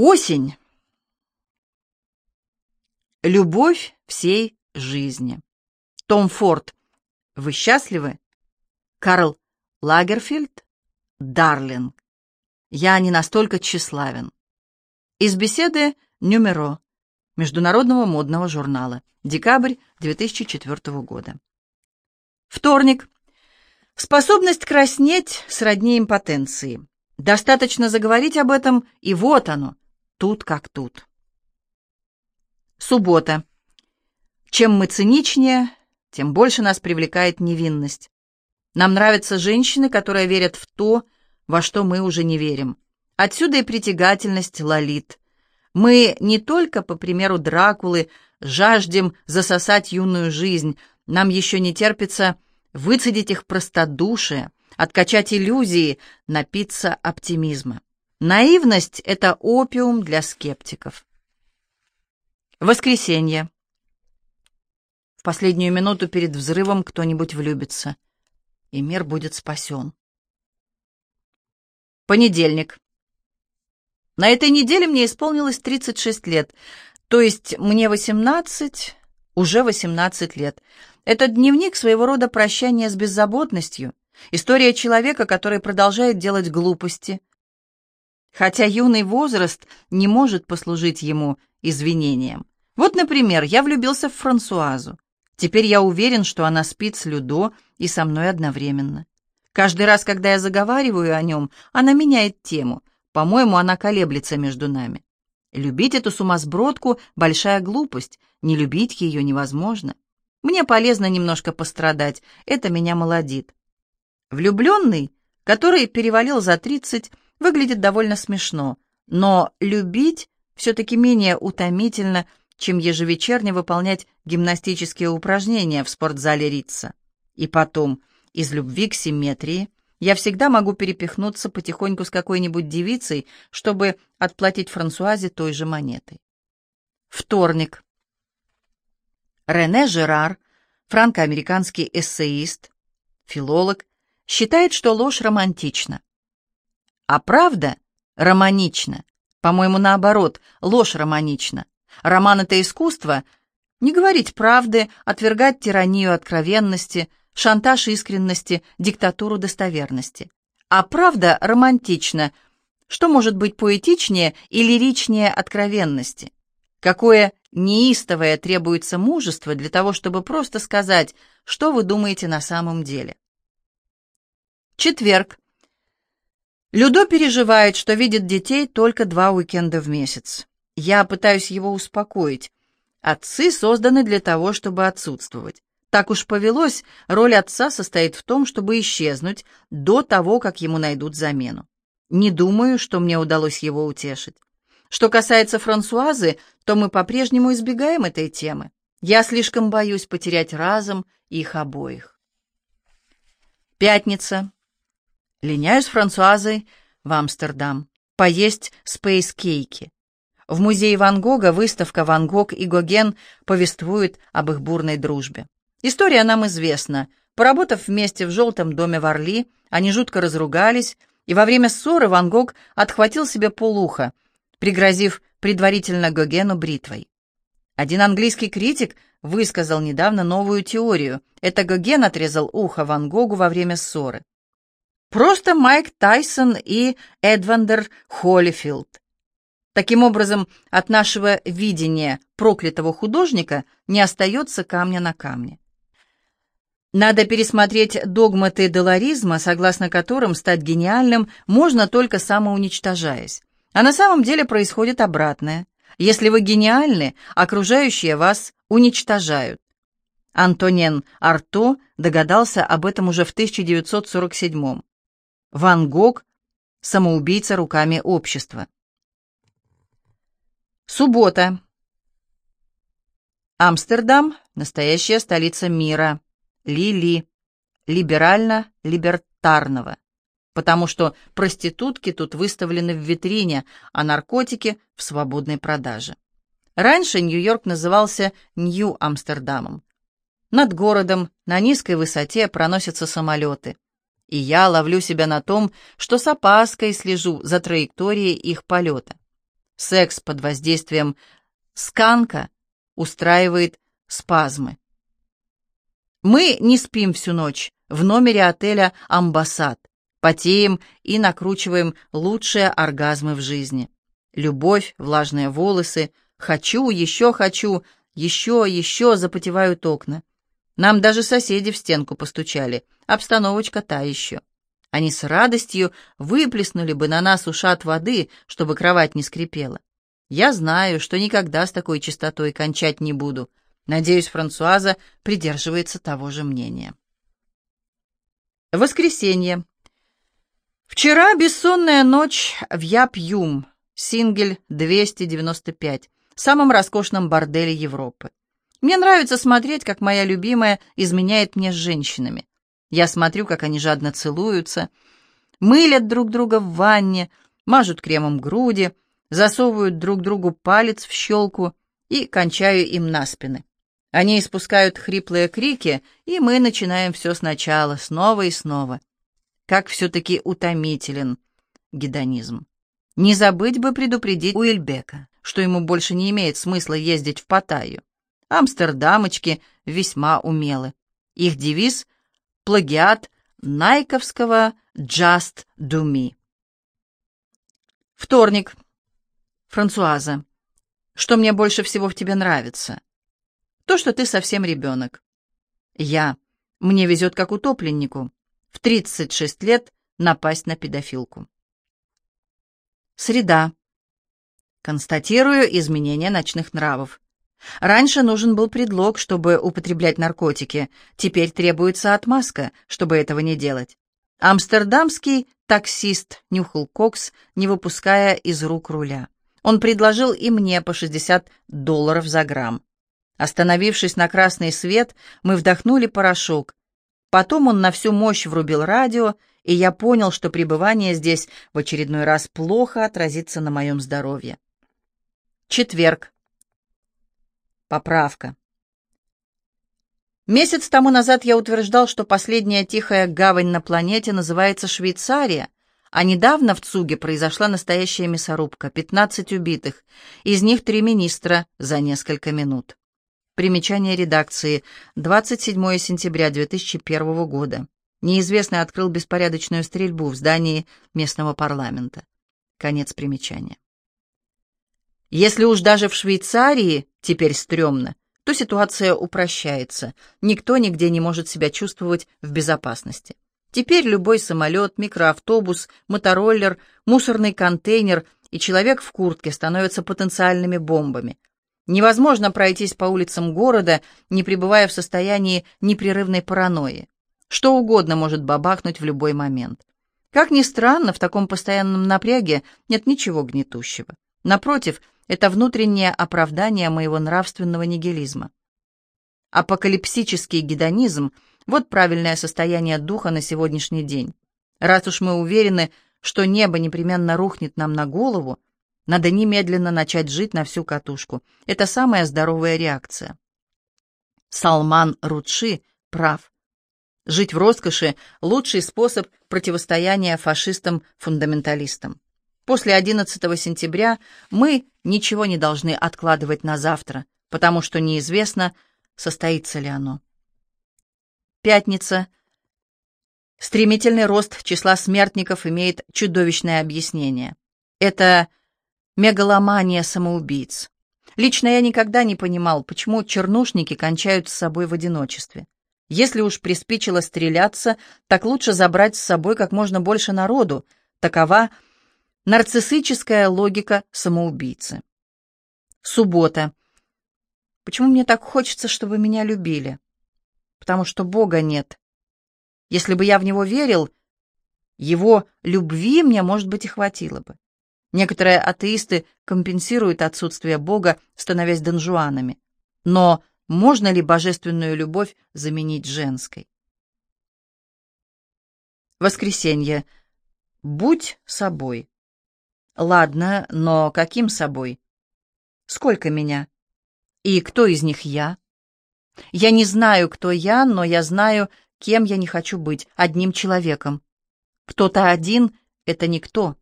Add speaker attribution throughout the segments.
Speaker 1: Осень. Любовь всей жизни. Том Форд. Вы счастливы? Карл Лагерфельд. Дарлинг. Я не настолько тщеславен. Из беседы «Нюмеро» Международного модного журнала. Декабрь 2004 года. Вторник. Способность краснеть сродни импотенции. Достаточно заговорить об этом, и вот оно, тут как тут. Суббота. Чем мы циничнее, тем больше нас привлекает невинность. Нам нравятся женщины, которые верят в то, во что мы уже не верим. Отсюда и притягательность лолит. Мы не только, по примеру Дракулы, жаждем засосать юную жизнь, нам еще не терпится выцедить их простодушие, откачать иллюзии, напиться оптимизма. Наивность — это опиум для скептиков. Воскресенье. В последнюю минуту перед взрывом кто-нибудь влюбится, и мир будет спасен. Понедельник. На этой неделе мне исполнилось 36 лет, то есть мне 18, уже 18 лет. Этот дневник своего рода прощание с беззаботностью, история человека, который продолжает делать глупости, хотя юный возраст не может послужить ему извинением. Вот, например, я влюбился в Франсуазу. Теперь я уверен, что она спит с Людо и со мной одновременно. Каждый раз, когда я заговариваю о нем, она меняет тему. По-моему, она колеблется между нами. Любить эту сумасбродку — большая глупость, не любить ее невозможно. Мне полезно немножко пострадать, это меня молодит. Влюбленный, который перевалил за тридцать, выглядит довольно смешно, но любить все-таки менее утомительно, чем ежевечерне выполнять гимнастические упражнения в спортзале Рица. И потом, из любви к симметрии, я всегда могу перепихнуться потихоньку с какой-нибудь девицей, чтобы отплатить Франсуазе той же монетой. Вторник. Рене Жерар, франко-американский эссеист, филолог, считает, что ложь романтична. А правда романична. По-моему, наоборот, ложь романична. Роман — это искусство. Не говорить правды, отвергать тиранию откровенности, шантаж искренности, диктатуру достоверности. А правда романтична. Что может быть поэтичнее и лиричнее откровенности? Какое неистовое требуется мужество для того, чтобы просто сказать, что вы думаете на самом деле? Четверг. Людо переживает, что видит детей только два уикенда в месяц. Я пытаюсь его успокоить. Отцы созданы для того, чтобы отсутствовать. Так уж повелось, роль отца состоит в том, чтобы исчезнуть до того, как ему найдут замену. Не думаю, что мне удалось его утешить. Что касается Франсуазы, то мы по-прежнему избегаем этой темы. Я слишком боюсь потерять разом их обоих. Пятница. Линяю с Франсуазой в Амстердам. Поесть спейс-кейки. В музее Ван Гога выставка «Ван Гог и Гоген» повествует об их бурной дружбе. История нам известна. Поработав вместе в «Желтом доме в Орли», они жутко разругались, и во время ссоры Ван Гог отхватил себе полуха, пригрозив предварительно Гогену бритвой. Один английский критик высказал недавно новую теорию. Это Гоген отрезал ухо Ван Гогу во время ссоры. Просто Майк Тайсон и Эдвандер Холлифилд. Таким образом, от нашего видения проклятого художника не остается камня на камне. Надо пересмотреть догматы доларизма, согласно которым стать гениальным можно только самоуничтожаясь. А на самом деле происходит обратное. Если вы гениальны, окружающие вас уничтожают. Антонен Арто догадался об этом уже в 1947 Ван Гог – самоубийца руками общества. Суббота. Амстердам – настоящая столица мира. Ли-Ли. Либерально-либертарного. Потому что проститутки тут выставлены в витрине, а наркотики – в свободной продаже. Раньше Нью-Йорк назывался Нью-Амстердамом. Над городом на низкой высоте проносятся самолеты – и я ловлю себя на том, что с опаской слежу за траекторией их полета. Секс под воздействием сканка устраивает спазмы. Мы не спим всю ночь в номере отеля «Амбассад», потеем и накручиваем лучшие оргазмы в жизни. Любовь, влажные волосы, хочу, еще хочу, еще, еще запотевают окна. Нам даже соседи в стенку постучали, обстановочка та еще. Они с радостью выплеснули бы на нас ушат воды, чтобы кровать не скрипела. Я знаю, что никогда с такой чистотой кончать не буду. Надеюсь, Франсуаза придерживается того же мнения. Воскресенье. Вчера бессонная ночь в Япьюм, сингель 295, самом роскошном борделе Европы. Мне нравится смотреть, как моя любимая изменяет мне с женщинами. Я смотрю, как они жадно целуются, мылят друг друга в ванне, мажут кремом груди, засовывают друг другу палец в щелку и кончаю им на спины. Они испускают хриплые крики, и мы начинаем все сначала, снова и снова. Как все-таки утомителен гедонизм. Не забыть бы предупредить Уильбека, что ему больше не имеет смысла ездить в Паттайю. Амстердамочки весьма умелы. Их девиз — плагиат найковского «Just do me». Вторник. Франсуаза. Что мне больше всего в тебе нравится? То, что ты совсем ребенок. Я. Мне везет как утопленнику. В 36 лет напасть на педофилку. Среда. Констатирую изменение ночных нравов. Раньше нужен был предлог, чтобы употреблять наркотики. Теперь требуется отмазка, чтобы этого не делать. Амстердамский таксист нюхал кокс, не выпуская из рук руля. Он предложил и мне по 60 долларов за грамм. Остановившись на красный свет, мы вдохнули порошок. Потом он на всю мощь врубил радио, и я понял, что пребывание здесь в очередной раз плохо отразится на моем здоровье. Четверг. Поправка. Месяц тому назад я утверждал, что последняя тихая гавань на планете называется Швейцария, а недавно в Цуге произошла настоящая мясорубка, 15 убитых, из них три министра за несколько минут. Примечание редакции. 27 сентября 2001 года. Неизвестный открыл беспорядочную стрельбу в здании местного парламента. Конец примечания. Если уж даже в Швейцарии теперь стрёмно, то ситуация упрощается. Никто нигде не может себя чувствовать в безопасности. Теперь любой самолет, микроавтобус, мотороллер, мусорный контейнер и человек в куртке становятся потенциальными бомбами. Невозможно пройтись по улицам города, не пребывая в состоянии непрерывной паранойи. Что угодно может бабахнуть в любой момент. Как ни странно, в таком постоянном напряге нет ничего гнетущего. Напротив, это внутреннее оправдание моего нравственного нигилизма. Апокалипсический гедонизм — вот правильное состояние духа на сегодняшний день. Раз уж мы уверены, что небо непременно рухнет нам на голову, надо немедленно начать жить на всю катушку. Это самая здоровая реакция. Салман Рудши прав. Жить в роскоши — лучший способ противостояния фашистам-фундаменталистам. После 11 сентября мы ничего не должны откладывать на завтра, потому что неизвестно, состоится ли оно. Пятница. Стремительный рост числа смертников имеет чудовищное объяснение. Это мегаломания самоубийц. Лично я никогда не понимал, почему чернушники кончают с собой в одиночестве. Если уж приспичило стреляться, так лучше забрать с собой как можно больше народу. Такова Нарциссическая логика самоубийцы. Суббота. Почему мне так хочется, чтобы меня любили? Потому что Бога нет. Если бы я в Него верил, Его любви мне, может быть, и хватило бы. Некоторые атеисты компенсируют отсутствие Бога, становясь донжуанами. Но можно ли божественную любовь заменить женской? Воскресенье. Будь собой. Ладно, но каким собой? Сколько меня? И кто из них я? Я не знаю, кто я, но я знаю, кем я не хочу быть, одним человеком. Кто-то один — это никто.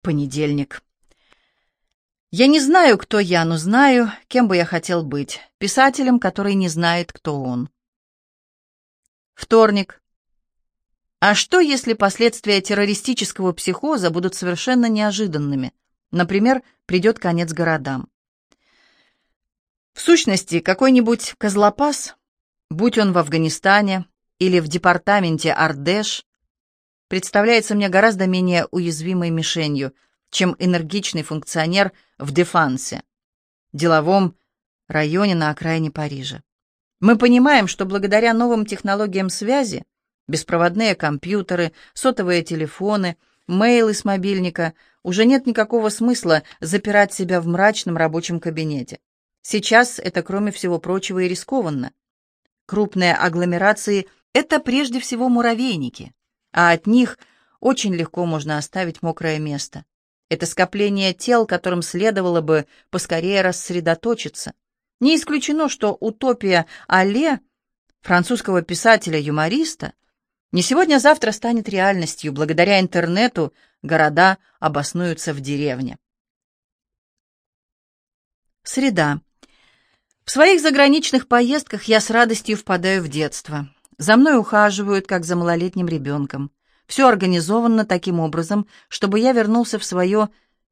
Speaker 1: Понедельник. Я не знаю, кто я, но знаю, кем бы я хотел быть. Писателем, который не знает, кто он. Вторник. А что, если последствия террористического психоза будут совершенно неожиданными? Например, придет конец городам. В сущности, какой-нибудь козлопас, будь он в Афганистане или в департаменте Ардеш, представляется мне гораздо менее уязвимой мишенью, чем энергичный функционер в Дефансе, деловом районе на окраине Парижа. Мы понимаем, что благодаря новым технологиям связи, беспроводные компьютеры, сотовые телефоны, мейлы с мобильника, уже нет никакого смысла запирать себя в мрачном рабочем кабинете. Сейчас это, кроме всего прочего, и рискованно. Крупные агломерации – это прежде всего муравейники а от них очень легко можно оставить мокрое место. Это скопление тел, которым следовало бы поскорее рассредоточиться. Не исключено, что утопия Але, французского писателя-юмориста, не сегодня-завтра станет реальностью. Благодаря интернету города обоснуются в деревне. Среда. В своих заграничных поездках я с радостью впадаю в детство. За мной ухаживают, как за малолетним ребенком. Все организовано таким образом, чтобы я вернулся в свое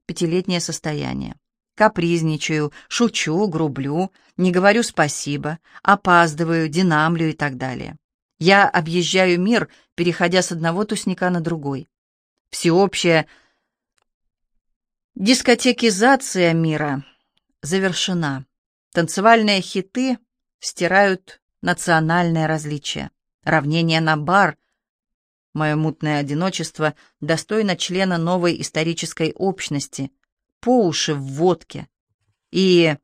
Speaker 1: пятилетнее состояние. Капризничаю, шучу, грублю, не говорю спасибо, опаздываю, динамлю и так далее. Я объезжаю мир, переходя с одного тусника на другой. Всеобщая дискотекизация мира завершена. Танцевальные хиты стирают национальное различие равнение на бар. Мое мутное одиночество достойно члена новой исторической общности, по уши в водке. И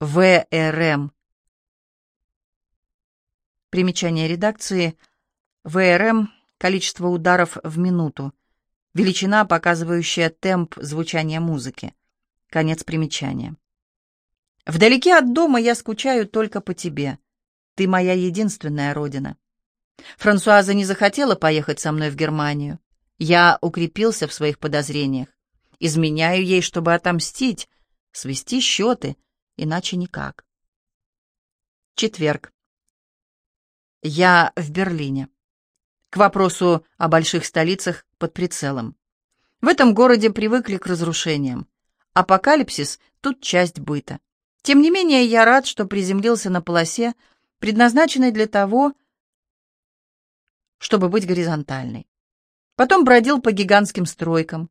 Speaker 1: ВРМ. Примечание редакции. ВРМ – количество ударов в минуту. Величина, показывающая темп звучания музыки. Конец примечания. Вдалеке от дома я скучаю только по тебе. Ты моя единственная родина. Франсуаза не захотела поехать со мной в Германию. Я укрепился в своих подозрениях. Изменяю ей, чтобы отомстить, свести счеты, иначе никак. Четверг. Я в Берлине. К вопросу о больших столицах под прицелом. В этом городе привыкли к разрушениям. Апокалипсис — тут часть быта. Тем не менее, я рад, что приземлился на полосе, предназначенной для того, чтобы быть горизонтальной. Потом бродил по гигантским стройкам,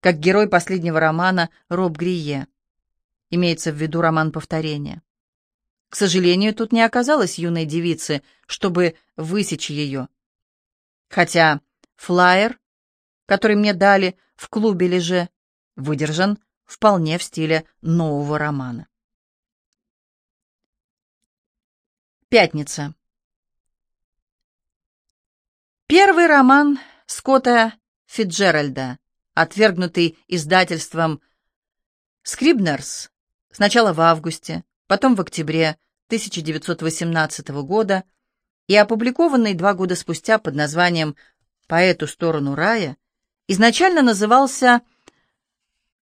Speaker 1: как герой последнего романа Роб Грие. Имеется в виду роман повторения. К сожалению, тут не оказалось юной девицы, чтобы высечь ее. Хотя флаер, который мне дали в клубе Леже, выдержан вполне в стиле нового романа. Пятница. Первый роман Скотта Фитджеральда, отвергнутый издательством «Скрибнерс» сначала в августе, потом в октябре 1918 года и опубликованный два года спустя под названием «По эту сторону рая», изначально назывался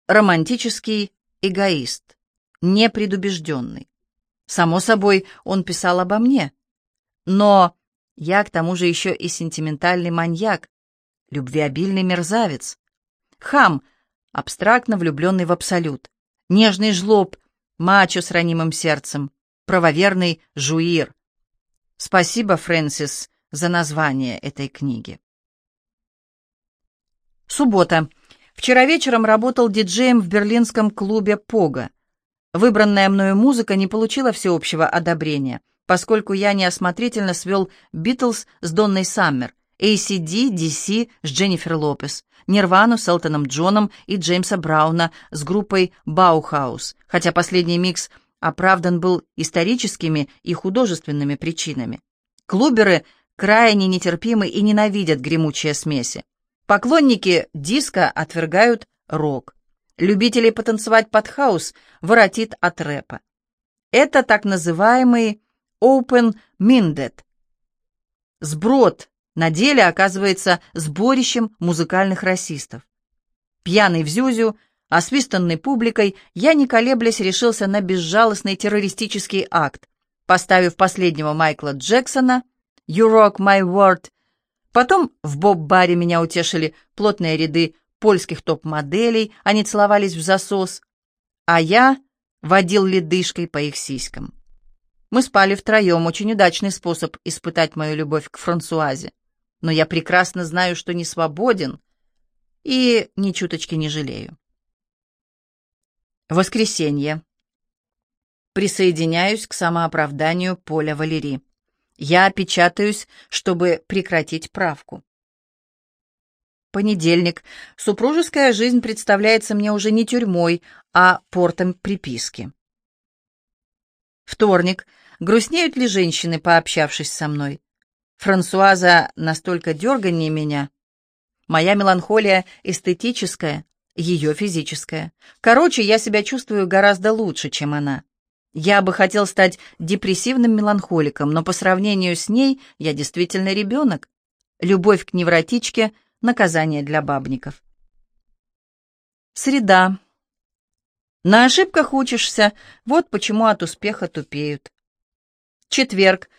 Speaker 1: «Романтический эгоист», непредубежденный. Само собой, он писал обо мне. Но я, к тому же, еще и сентиментальный маньяк, любвеобильный мерзавец. Хам, абстрактно влюбленный в абсолют. Нежный жлоб, мачо с ранимым сердцем, правоверный жуир. Спасибо, Фрэнсис, за название этой книги. Суббота. Вчера вечером работал диджеем в берлинском клубе «Пога». Выбранная мною музыка не получила всеобщего одобрения, поскольку я неосмотрительно свел «Битлз» с Донной Саммер, AC/DC с Дженнифер Лопес, Нирвану с Элтоном Джоном и Джеймса Брауна с группой «Баухаус», хотя последний микс оправдан был историческими и художественными причинами. Клуберы крайне нетерпимы и ненавидят гремучие смеси. Поклонники диска отвергают рок. Любителей потанцевать под хаус воротит от рэпа. Это так называемый open-minded, сброд на деле оказывается сборищем музыкальных расистов. Пьяный в зюзю, освистанный публикой, я, не колеблясь, решился на безжалостный террористический акт, поставив последнего Майкла Джексона «You rock my world», потом в боб-баре меня утешили плотные ряды польских топ-моделей, они целовались в засос, а я водил ледышкой по их сиськам. Мы спали втроем, очень удачный способ испытать мою любовь к Франсуазе. Но я прекрасно знаю, что не свободен и ни чуточки не жалею. Воскресенье. Присоединяюсь к самооправданию Поля Валери. Я печатаюсь, чтобы прекратить правку. Понедельник. Супружеская жизнь представляется мне уже не тюрьмой, а портом приписки. Вторник. Грустнеют ли женщины, пообщавшись со мной? Франсуаза настолько дерганнее меня. Моя меланхолия эстетическая, ее физическая. Короче, я себя чувствую гораздо лучше, чем она. Я бы хотел стать депрессивным меланхоликом, но по сравнению с ней я действительно ребенок. Любовь к невротичке — Наказание для бабников. Среда. На ошибках учишься, вот почему от успеха тупеют. Четверг.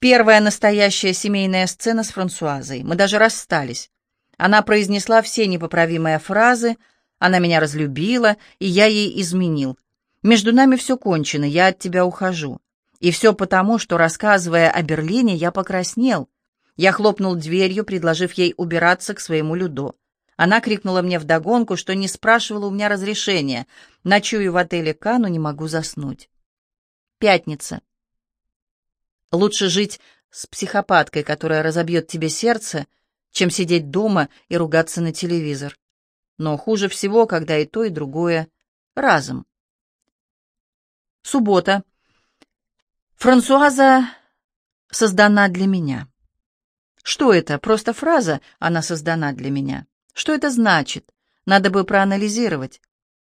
Speaker 1: Первая настоящая семейная сцена с Франсуазой. Мы даже расстались. Она произнесла все непоправимые фразы, она меня разлюбила, и я ей изменил. Между нами все кончено, я от тебя ухожу. И все потому, что, рассказывая о Берлине, я покраснел. Я хлопнул дверью, предложив ей убираться к своему Людо. Она крикнула мне вдогонку, что не спрашивала у меня разрешения. Ночую в отеле Кану, не могу заснуть. Пятница. Лучше жить с психопаткой, которая разобьет тебе сердце, чем сидеть дома и ругаться на телевизор. Но хуже всего, когда и то, и другое разом. Суббота. Франсуаза создана для меня. Что это? Просто фраза «она создана для меня». Что это значит? Надо бы проанализировать.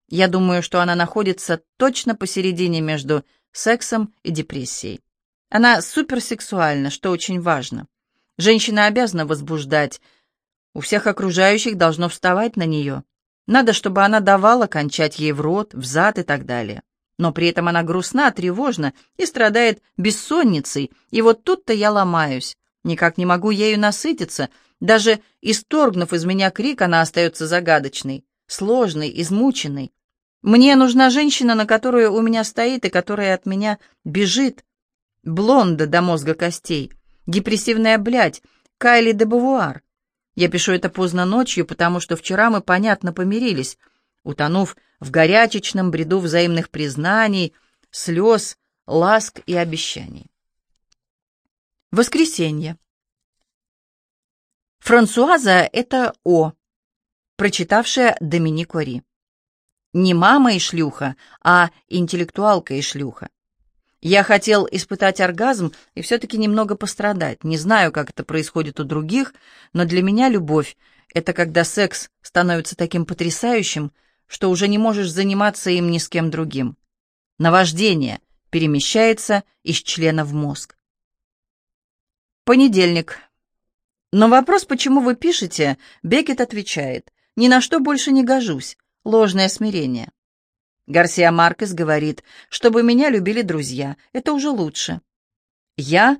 Speaker 1: Я думаю, что она находится точно посередине между сексом и депрессией. Она суперсексуальна, что очень важно. Женщина обязана возбуждать. У всех окружающих должно вставать на нее. Надо, чтобы она давала кончать ей в рот, в зад и так далее. Но при этом она грустна, тревожна и страдает бессонницей, и вот тут-то я ломаюсь. Никак не могу ею насытиться. Даже исторгнув из меня крик, она остается загадочной, сложной, измученной. Мне нужна женщина, на которую у меня стоит и которая от меня бежит. Блонда до мозга костей, депрессивная блядь, Кайли де Бавуар. Я пишу это поздно ночью, потому что вчера мы понятно помирились, утонув в горячечном бреду взаимных признаний, слез, ласк и обещаний. Воскресенье. Франсуаза — это О, прочитавшая Доминик Ори. Не мама и шлюха, а интеллектуалка и шлюха. Я хотел испытать оргазм и все-таки немного пострадать. Не знаю, как это происходит у других, но для меня любовь — это когда секс становится таким потрясающим, что уже не можешь заниматься им ни с кем другим. Наваждение перемещается из члена в мозг. Понедельник. На вопрос, почему вы пишете, Бекет отвечает, «Ни на что больше не гожусь. Ложное смирение». Гарсия Маркес говорит, «Чтобы меня любили друзья, это уже лучше». Я,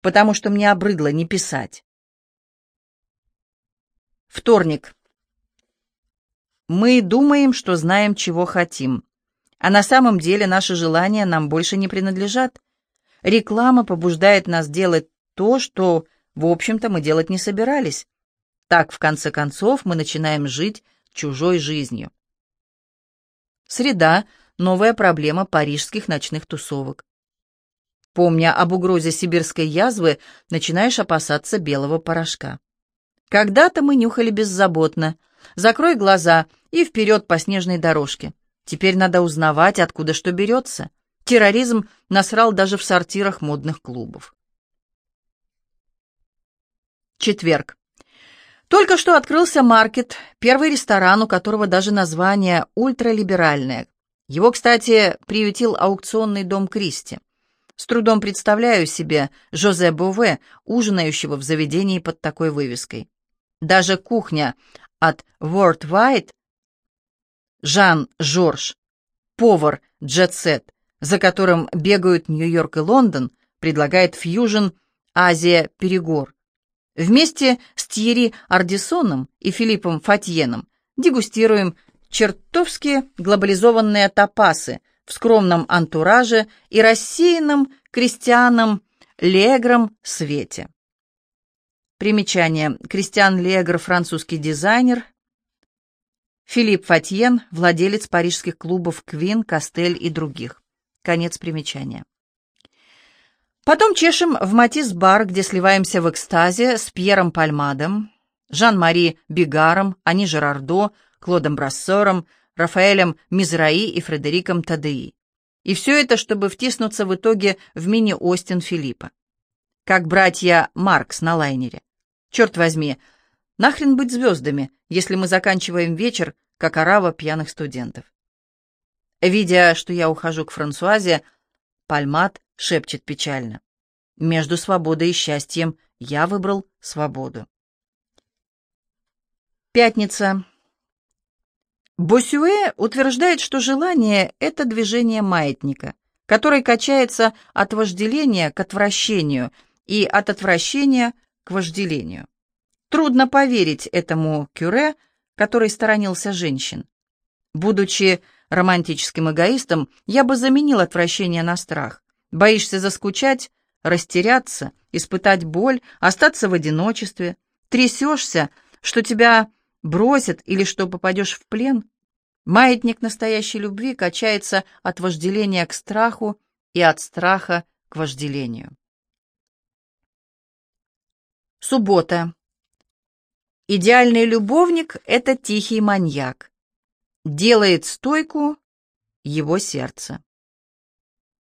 Speaker 1: потому что мне обрыдло не писать. Вторник. Мы думаем, что знаем, чего хотим. А на самом деле наши желания нам больше не принадлежат. Реклама побуждает нас делать то, что, в общем-то, мы делать не собирались. Так, в конце концов, мы начинаем жить чужой жизнью. Среда — новая проблема парижских ночных тусовок. Помня об угрозе сибирской язвы, начинаешь опасаться белого порошка. Когда-то мы нюхали беззаботно. Закрой глаза и вперед по снежной дорожке. Теперь надо узнавать, откуда что берется. Терроризм насрал даже в сортирах модных клубов. Четверг. Только что открылся маркет, первый ресторан, у которого даже название ультралиберальное. Его, кстати, приютил аукционный дом Кристи. С трудом представляю себе Жозе Бове, ужинающего в заведении под такой вывеской. Даже кухня от World Wide, Жан-Жорж, повар Джет-Сет, за которым бегают Нью-Йорк и Лондон, предлагает фьюжн Азия-Перегор. Вместе с Тьерри Ардисоном и Филиппом Фатьеном дегустируем чертовски глобализованные тапасы в скромном антураже и рассеянном крестьянам Легром свете. Примечание. Кристиан Легр, французский дизайнер. Филипп Фатьен, владелец парижских клубов «Квин», «Костель» и других. Конец примечания. Потом чешем в Матис-бар, где сливаемся в экстазе с Пьером Пальмадом, Жан-Мари Бигаром, Ани Жерардо, Клодом Брассором, Рафаэлем Мизраи и Фредериком Тадеи. И все это, чтобы втиснуться в итоге в мини-Остин Филиппа. Как братья Маркс на лайнере. Черт возьми, нахрен быть звездами, если мы заканчиваем вечер, как орава пьяных студентов. Видя, что я ухожу к Франсуазе, Пальмат шепчет печально. Между свободой и счастьем я выбрал свободу. Пятница. Босюэ утверждает, что желание — это движение маятника, который качается от вожделения к отвращению и от отвращения к вожделению. Трудно поверить этому кюре, который сторонился женщин. Будучи романтическим эгоистом, я бы заменил отвращение на страх. Боишься заскучать, растеряться, испытать боль, остаться в одиночестве, трясешься, что тебя бросят или что попадешь в плен, маятник настоящей любви качается от вожделения к страху и от страха к вожделению. Суббота. Идеальный любовник — это тихий маньяк. Делает стойку его сердце.